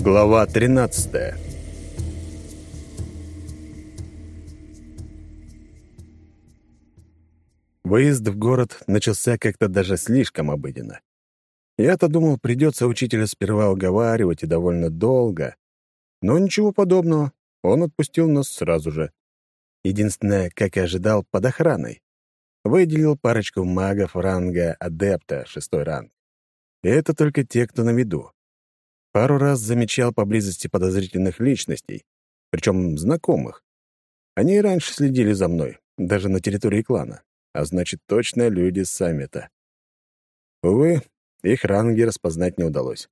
Глава 13 Выезд в город начался как-то даже слишком обыденно. Я-то думал, придется учителя сперва уговаривать и довольно долго. Но ничего подобного. Он отпустил нас сразу же. Единственное, как и ожидал, под охраной. Выделил парочку магов ранга адепта, шестой ранг. И это только те, кто на виду. Пару раз замечал поблизости подозрительных личностей, причем знакомых. Они и раньше следили за мной, даже на территории клана, а значит, точно люди саммита. Увы, их ранги распознать не удалось.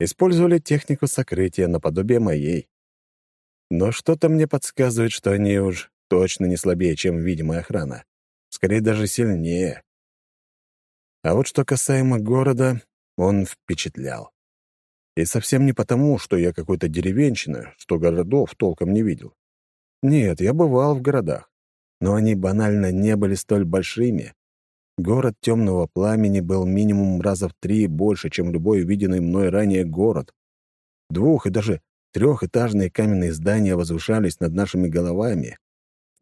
Использовали технику сокрытия наподобие моей. Но что-то мне подсказывает, что они уж точно не слабее, чем видимая охрана. Скорее, даже сильнее. А вот что касаемо города, он впечатлял. И совсем не потому, что я какой-то деревенщина, что городов толком не видел. Нет, я бывал в городах, но они банально не были столь большими. Город темного пламени был минимум раза в три больше, чем любой виденный мной ранее город. Двух- и даже трехэтажные каменные здания возвышались над нашими головами.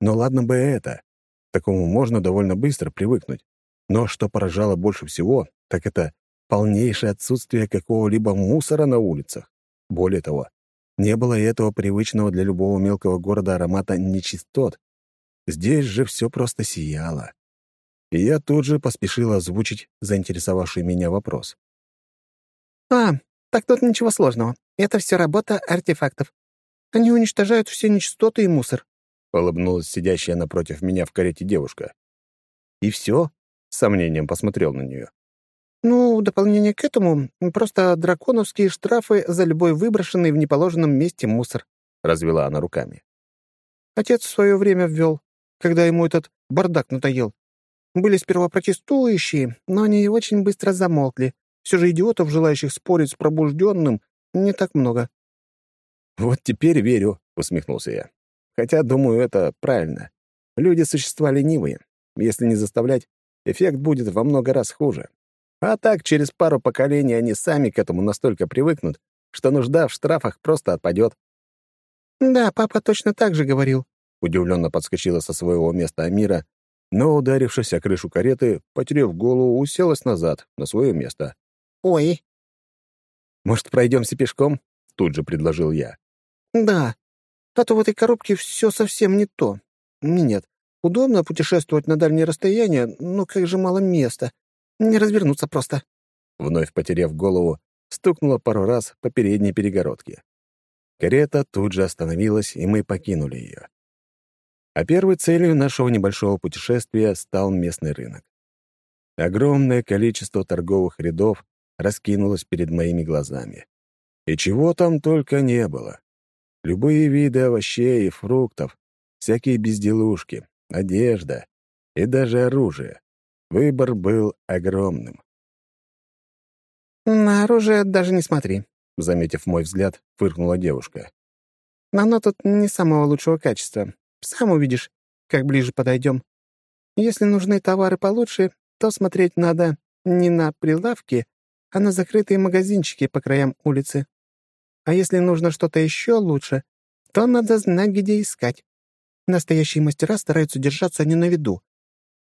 Но ладно бы это. К такому можно довольно быстро привыкнуть. Но что поражало больше всего, так это полнейшее отсутствие какого-либо мусора на улицах. Более того, не было и этого привычного для любого мелкого города аромата нечистот. Здесь же все просто сияло. И я тут же поспешил озвучить заинтересовавший меня вопрос. «А, так тут ничего сложного. Это все работа артефактов. Они уничтожают все нечистоты и мусор», — улыбнулась сидящая напротив меня в карете девушка. «И все?» — с сомнением посмотрел на нее. Ну, в дополнение к этому, просто драконовские штрафы за любой выброшенный в неположенном месте мусор», — развела она руками. «Отец в свое время ввел, когда ему этот бардак надоел. Были сперва протестующие, но они очень быстро замолкли. Все же идиотов, желающих спорить с пробужденным, не так много». «Вот теперь верю», — усмехнулся я. «Хотя, думаю, это правильно. Люди — существа ленивые. Если не заставлять, эффект будет во много раз хуже. А так, через пару поколений они сами к этому настолько привыкнут, что нужда в штрафах просто отпадет. «Да, папа точно так же говорил», — удивленно подскочила со своего места Амира, но, ударившись о крышу кареты, потеряв голову, уселась назад, на свое место. «Ой». «Может, пройдемся пешком?» — тут же предложил я. «Да, а то в этой коробке все совсем не то. Нет, удобно путешествовать на дальние расстояния, но как же мало места. Не развернуться просто». Вновь потеряв голову, стукнула пару раз по передней перегородке. Карета тут же остановилась, и мы покинули ее. А первой целью нашего небольшого путешествия стал местный рынок. Огромное количество торговых рядов раскинулось перед моими глазами. И чего там только не было. Любые виды овощей и фруктов, всякие безделушки, одежда и даже оружие. Выбор был огромным. «На оружие даже не смотри», — заметив мой взгляд, фыркнула девушка. «Оно тут не самого лучшего качества. Сам увидишь, как ближе подойдем. Если нужны товары получше, то смотреть надо не на прилавки, а на закрытые магазинчики по краям улицы. А если нужно что-то еще лучше, то надо знать, где искать. Настоящие мастера стараются держаться не на виду,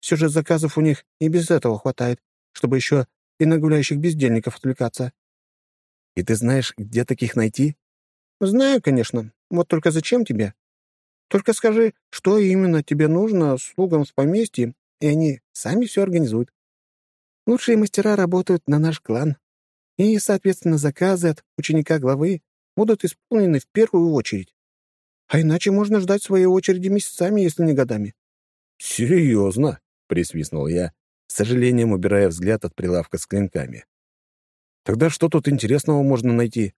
все же заказов у них и без этого хватает, чтобы еще и на гуляющих бездельников отвлекаться. И ты знаешь, где таких найти? Знаю, конечно. Вот только зачем тебе? Только скажи, что именно тебе нужно слугам в поместье, и они сами все организуют. Лучшие мастера работают на наш клан, и, соответственно, заказы от ученика главы будут исполнены в первую очередь. А иначе можно ждать своей очереди месяцами, если не годами. Серьезно? — присвистнул я, с сожалением убирая взгляд от прилавка с клинками. «Тогда что тут интересного можно найти?»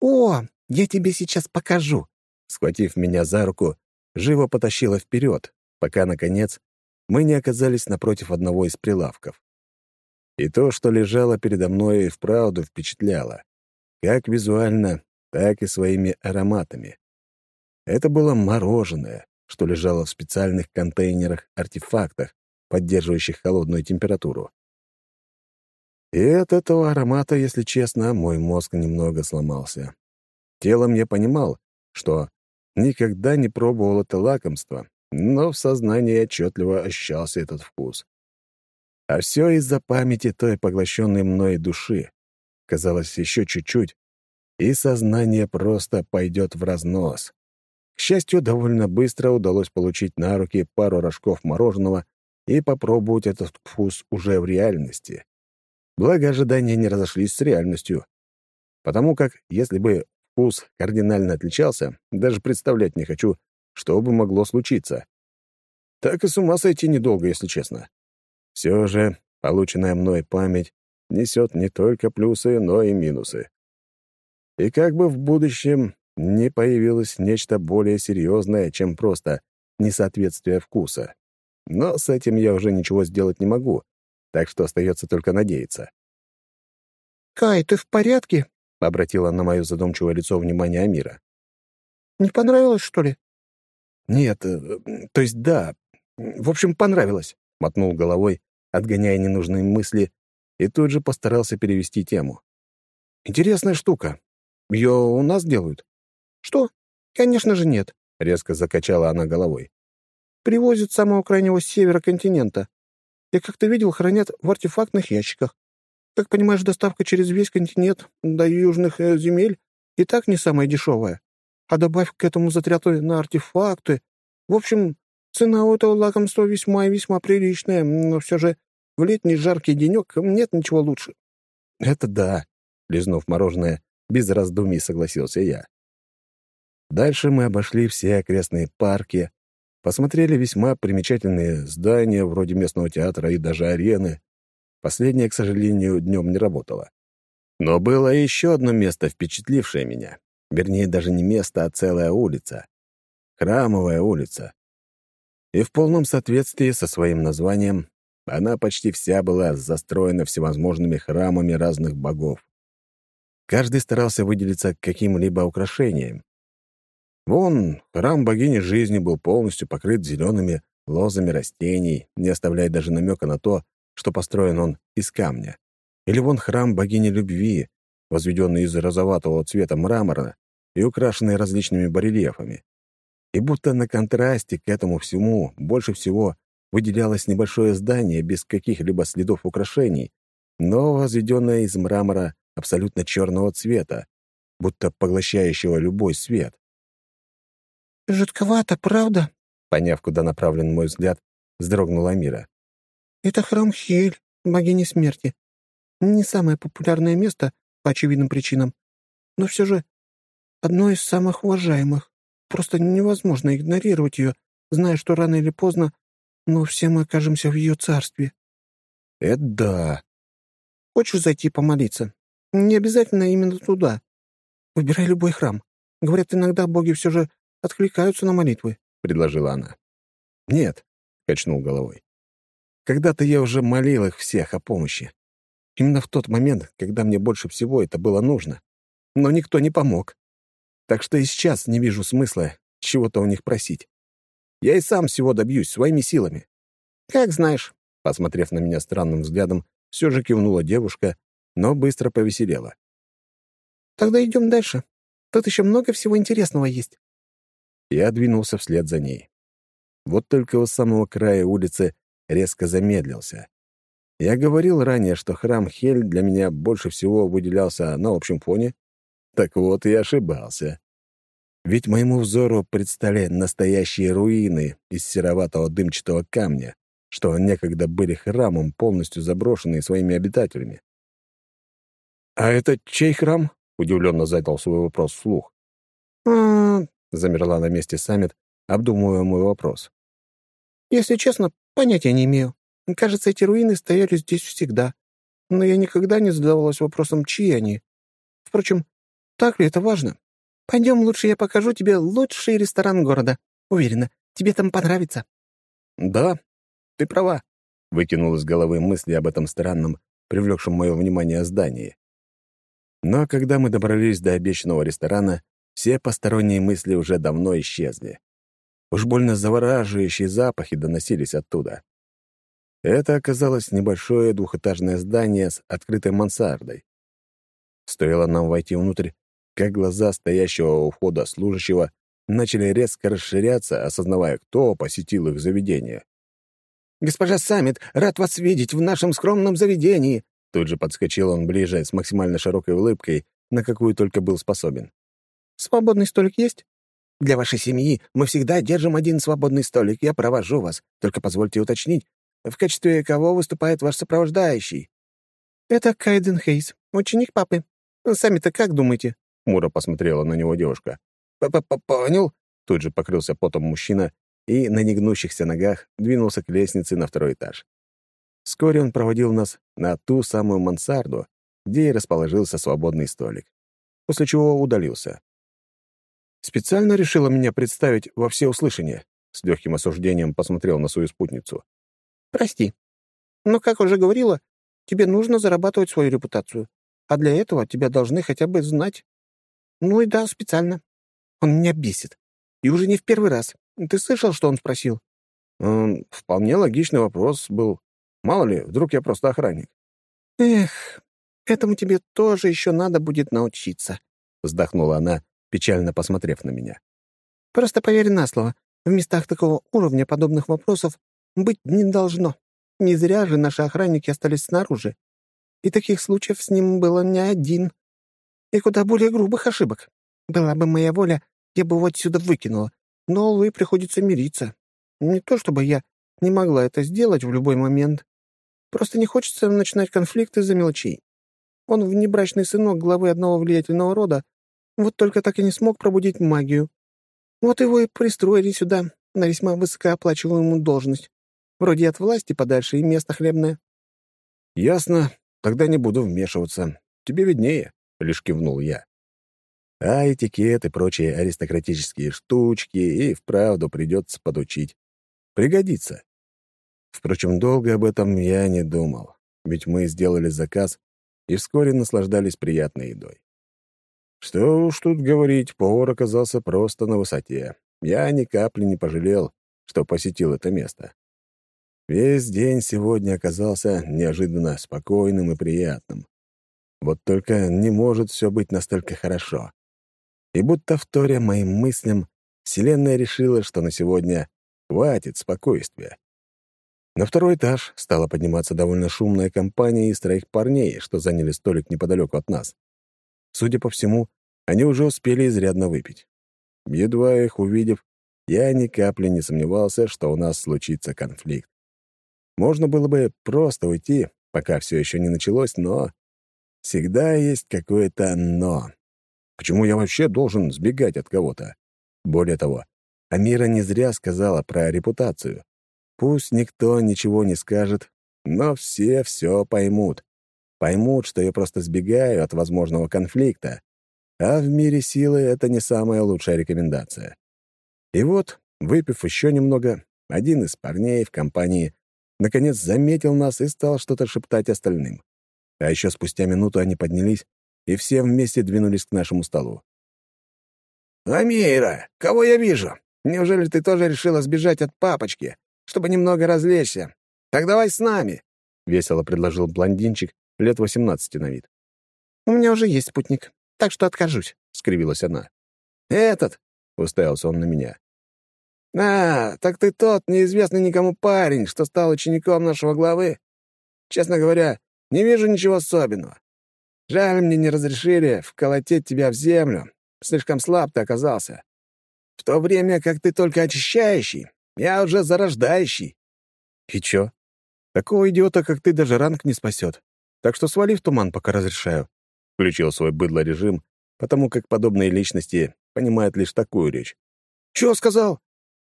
«О, я тебе сейчас покажу!» Схватив меня за руку, живо потащила вперед, пока, наконец, мы не оказались напротив одного из прилавков. И то, что лежало передо мной, и вправду впечатляло. Как визуально, так и своими ароматами. Это было мороженое, что лежало в специальных контейнерах-артефактах, поддерживающих холодную температуру. И от этого аромата, если честно, мой мозг немного сломался. Телом я понимал, что никогда не пробовал это лакомство, но в сознании отчетливо ощущался этот вкус. А все из-за памяти той поглощенной мной души. Казалось, еще чуть-чуть, и сознание просто пойдет в разнос. К счастью, довольно быстро удалось получить на руки пару рожков мороженого и попробовать этот вкус уже в реальности. Благо, ожидания не разошлись с реальностью. Потому как, если бы вкус кардинально отличался, даже представлять не хочу, что бы могло случиться. Так и с ума сойти недолго, если честно. Все же полученная мной память несет не только плюсы, но и минусы. И как бы в будущем не появилось нечто более серьезное, чем просто несоответствие вкуса. Но с этим я уже ничего сделать не могу, так что остается только надеяться. «Кай, ты в порядке?» — обратила на мое задумчивое лицо внимание Амира. «Не понравилось, что ли?» «Нет, э, то есть да. В общем, понравилось», — мотнул головой, отгоняя ненужные мысли, и тут же постарался перевести тему. «Интересная штука. Ее у нас делают?» «Что? Конечно же нет», — резко закачала она головой привозят с самого крайнего севера континента. Я как-то видел, хранят в артефактных ящиках. Как понимаешь, доставка через весь континент до южных э, земель и так не самая дешевая. А добавь к этому затряты на артефакты. В общем, цена у этого лакомства весьма и весьма приличная, но все же в летний жаркий денек нет ничего лучше. «Это да», — лизнув мороженое, без раздумий согласился я. Дальше мы обошли все окрестные парки, Посмотрели весьма примечательные здания, вроде местного театра и даже арены. Последнее, к сожалению, днем не работало. Но было еще одно место, впечатлившее меня. Вернее, даже не место, а целая улица. Храмовая улица. И в полном соответствии со своим названием она почти вся была застроена всевозможными храмами разных богов. Каждый старался выделиться каким-либо украшением. Вон, храм богини жизни был полностью покрыт зелеными лозами растений, не оставляя даже намека на то, что построен он из камня. Или вон храм богини любви, возведенный из розоватого цвета мрамора и украшенный различными барельефами. И будто на контрасте к этому всему больше всего выделялось небольшое здание без каких-либо следов украшений, но возведенное из мрамора абсолютно черного цвета, будто поглощающего любой свет. «Жутковато, правда?» Поняв, куда направлен мой взгляд, вздрогнула Мира. «Это храм Хель, богини смерти. Не самое популярное место, по очевидным причинам, но все же одно из самых уважаемых. Просто невозможно игнорировать ее, зная, что рано или поздно, но все мы окажемся в ее царстве». «Это да». «Хочешь зайти помолиться? Не обязательно именно туда. Выбирай любой храм. Говорят, иногда боги все же откликаются на молитвы», — предложила она. «Нет», — качнул головой. «Когда-то я уже молил их всех о помощи. Именно в тот момент, когда мне больше всего это было нужно. Но никто не помог. Так что и сейчас не вижу смысла чего-то у них просить. Я и сам всего добьюсь своими силами». «Как знаешь», — посмотрев на меня странным взглядом, все же кивнула девушка, но быстро повеселела. «Тогда идем дальше. Тут еще много всего интересного есть». Я двинулся вслед за ней. Вот только у самого края улицы резко замедлился. Я говорил ранее, что храм Хель для меня больше всего выделялся на общем фоне. Так вот, и ошибался. Ведь моему взору предстали настоящие руины из сероватого дымчатого камня, что некогда были храмом, полностью заброшенные своими обитателями. «А это чей храм?» — удивленно задал свой вопрос вслух. «А, Замерла на месте Саммит, обдумывая мой вопрос. «Если честно, понятия не имею. Кажется, эти руины стояли здесь всегда. Но я никогда не задавалась вопросом, чьи они. Впрочем, так ли это важно? Пойдем, лучше я покажу тебе лучший ресторан города. Уверена, тебе там понравится». «Да, ты права», — выкинул из головы мысли об этом странном, привлекшем мое внимание здании. Но когда мы добрались до обещанного ресторана, все посторонние мысли уже давно исчезли. Уж больно завораживающие запахи доносились оттуда. Это оказалось небольшое двухэтажное здание с открытой мансардой. Стоило нам войти внутрь, как глаза стоящего у входа служащего начали резко расширяться, осознавая, кто посетил их заведение. «Госпожа Саммит, рад вас видеть в нашем скромном заведении!» Тут же подскочил он ближе с максимально широкой улыбкой, на какую только был способен. «Свободный столик есть?» «Для вашей семьи мы всегда держим один свободный столик. Я провожу вас. Только позвольте уточнить, в качестве кого выступает ваш сопровождающий?» «Это Кайден Хейс, ученик папы. Сами-то как думаете?» Мура посмотрела на него девушка. П -п «Понял?» Тут же покрылся потом мужчина и на негнущихся ногах двинулся к лестнице на второй этаж. Вскоре он проводил нас на ту самую мансарду, где и расположился свободный столик, после чего удалился. «Специально решила меня представить во всеуслышание?» С легким осуждением посмотрел на свою спутницу. «Прости. Но, как уже говорила, тебе нужно зарабатывать свою репутацию, а для этого тебя должны хотя бы знать. Ну и да, специально. Он меня бесит. И уже не в первый раз. Ты слышал, что он спросил?» «Эм, «Вполне логичный вопрос был. Мало ли, вдруг я просто охранник». «Эх, этому тебе тоже еще надо будет научиться», — вздохнула она, печально посмотрев на меня. «Просто поверь на слово, в местах такого уровня подобных вопросов быть не должно. Не зря же наши охранники остались снаружи. И таких случаев с ним было не один. И куда более грубых ошибок. Была бы моя воля, я бы его отсюда выкинула. Но, увы, приходится мириться. Не то чтобы я не могла это сделать в любой момент. Просто не хочется начинать конфликт из-за мелочей. Он внебрачный сынок главы одного влиятельного рода, вот только так и не смог пробудить магию. Вот его и пристроили сюда, на весьма высокооплачиваемую должность. Вроде от власти подальше и место хлебное. «Ясно. Тогда не буду вмешиваться. Тебе виднее», — лишь кивнул я. А этикет и прочие аристократические штучки и вправду придется подучить. Пригодится. Впрочем, долго об этом я не думал, ведь мы сделали заказ и вскоре наслаждались приятной едой. Что уж тут говорить, повар оказался просто на высоте. Я ни капли не пожалел, что посетил это место. Весь день сегодня оказался неожиданно спокойным и приятным. Вот только не может все быть настолько хорошо. И будто вторя моим мыслям, Вселенная решила, что на сегодня хватит спокойствия. На второй этаж стала подниматься довольно шумная компания из троих парней, что заняли столик неподалеку от нас. Судя по всему, они уже успели изрядно выпить. Едва их увидев, я ни капли не сомневался, что у нас случится конфликт. Можно было бы просто уйти, пока все еще не началось, но... Всегда есть какое-то «но». Почему я вообще должен сбегать от кого-то? Более того, Амира не зря сказала про репутацию. Пусть никто ничего не скажет, но все все поймут. Поймут, что я просто сбегаю от возможного конфликта. А в мире силы это не самая лучшая рекомендация. И вот, выпив еще немного, один из парней в компании наконец заметил нас и стал что-то шептать остальным. А еще спустя минуту они поднялись и все вместе двинулись к нашему столу. «Амира, кого я вижу? Неужели ты тоже решила сбежать от папочки? чтобы немного развлечься. Так давай с нами», — весело предложил блондинчик лет восемнадцати на вид. «У меня уже есть спутник, так что откажусь», — скривилась она. «Этот?» — уставился он на меня. «А, так ты тот неизвестный никому парень, что стал учеником нашего главы. Честно говоря, не вижу ничего особенного. Жаль, мне не разрешили вколотить тебя в землю. Слишком слаб ты оказался. В то время как ты только очищающий, я уже зарождающий». «И чё? Такого идиота, как ты, даже ранг не спасет. Так что свали в туман, пока разрешаю». Включил свой быдло-режим, потому как подобные личности понимают лишь такую речь. «Чё сказал?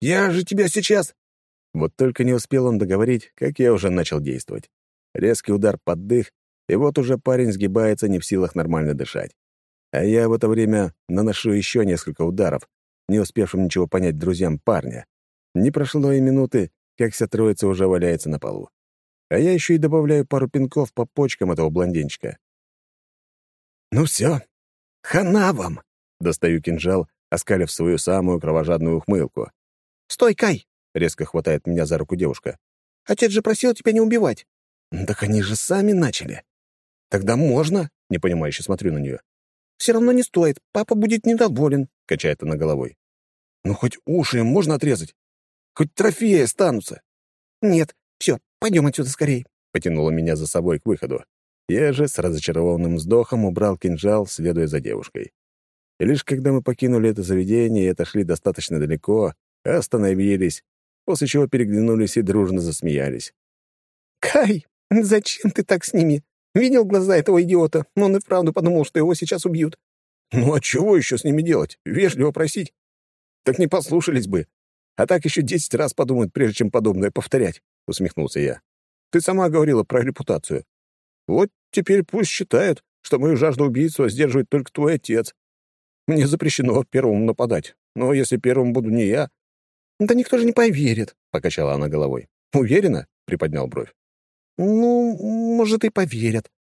Я же тебя сейчас...» Вот только не успел он договорить, как я уже начал действовать. Резкий удар под дых, и вот уже парень сгибается не в силах нормально дышать. А я в это время наношу еще несколько ударов, не успевшим ничего понять друзьям парня. Не прошло и минуты, как вся троица уже валяется на полу. А я еще и добавляю пару пинков по почкам этого блондинчика. «Ну все, хана вам!» — достаю кинжал, оскалив свою самую кровожадную ухмылку. «Стой, Кай!» — резко хватает меня за руку девушка. «Отец же просил тебя не убивать». «Так они же сами начали». «Тогда можно?» — непонимающе смотрю на нее. все равно не стоит. Папа будет недоволен», — качает она головой. «Ну, хоть уши им можно отрезать? Хоть трофеи останутся?» «Нет, все, пойдем отсюда скорее», — потянула меня за собой к выходу. Я же с разочарованным вздохом убрал кинжал, следуя за девушкой. И лишь когда мы покинули это заведение и отошли достаточно далеко, остановились, после чего переглянулись и дружно засмеялись. «Кай, зачем ты так с ними? Видел глаза этого идиота? Он и вправду подумал, что его сейчас убьют». «Ну а чего еще с ними делать? Вежливо просить? Так не послушались бы. А так еще десять раз подумают, прежде чем подобное повторять», — усмехнулся я. «Ты сама говорила про репутацию. Вот теперь пусть считают, что мою жажду убийства сдерживает только твой отец. Мне запрещено первому нападать. Но если первым буду не я...» «Да никто же не поверит», — покачала она головой. «Уверена?» — приподнял бровь. «Ну, может, и поверят.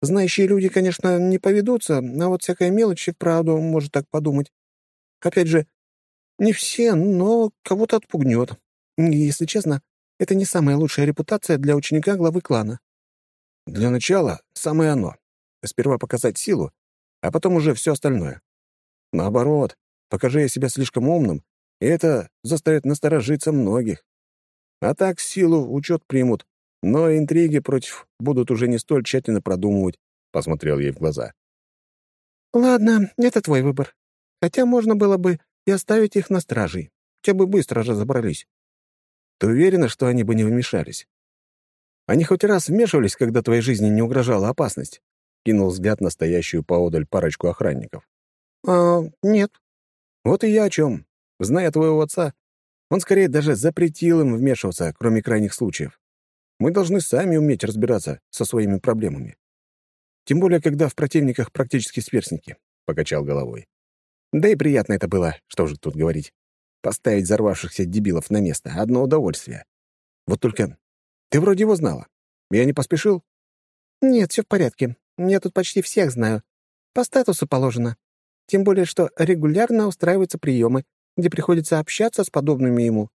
Знающие люди, конечно, не поведутся, а вот всякая мелочь и вправду может так подумать. Опять же, не все, но кого-то отпугнет. Если честно, это не самая лучшая репутация для ученика главы клана. Для начала самое оно. Сперва показать силу, а потом уже все остальное. Наоборот, покажи я себя слишком умным, и это заставит насторожиться многих. А так силу учет примут, но интриги против будут уже не столь тщательно продумывать, — посмотрел ей в глаза. «Ладно, это твой выбор. Хотя можно было бы и оставить их на стражей. Те бы быстро разобрались». «Ты уверена, что они бы не вмешались? Они хоть раз вмешивались, когда твоей жизни не угрожала опасность?» Кинул взгляд на стоящую поодаль парочку охранников. «А, нет». «Вот и я о чем. Зная твоего отца, он скорее даже запретил им вмешиваться, кроме крайних случаев. Мы должны сами уметь разбираться со своими проблемами. Тем более, когда в противниках практически сверстники», — покачал головой. «Да и приятно это было, что же тут говорить. Поставить взорвавшихся дебилов на место — одно удовольствие. Вот только ты вроде его знала. Я не поспешил?» «Нет, все в порядке. Я тут почти всех знаю. По статусу положено. Тем более, что регулярно устраиваются приемы, где приходится общаться с подобными ему.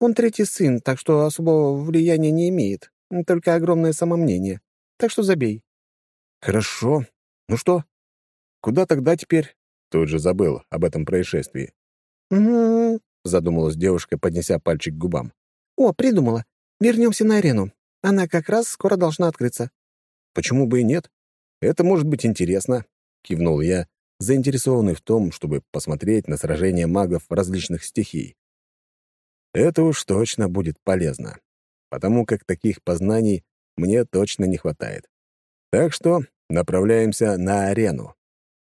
Он третий сын, так что особого влияния не имеет, только огромное самомнение. Так что забей». «Хорошо. Ну что? Куда тогда теперь?» Тут же забыл об этом происшествии. «Угу», — задумалась девушка, поднеся пальчик к губам. «О, придумала. Вернемся на арену. Она как раз скоро должна открыться». «Почему бы и нет? Это может быть интересно», — кивнул я, заинтересованный в том, чтобы посмотреть на сражения магов различных стихий. Это уж точно будет полезно, потому как таких познаний мне точно не хватает. Так что направляемся на арену.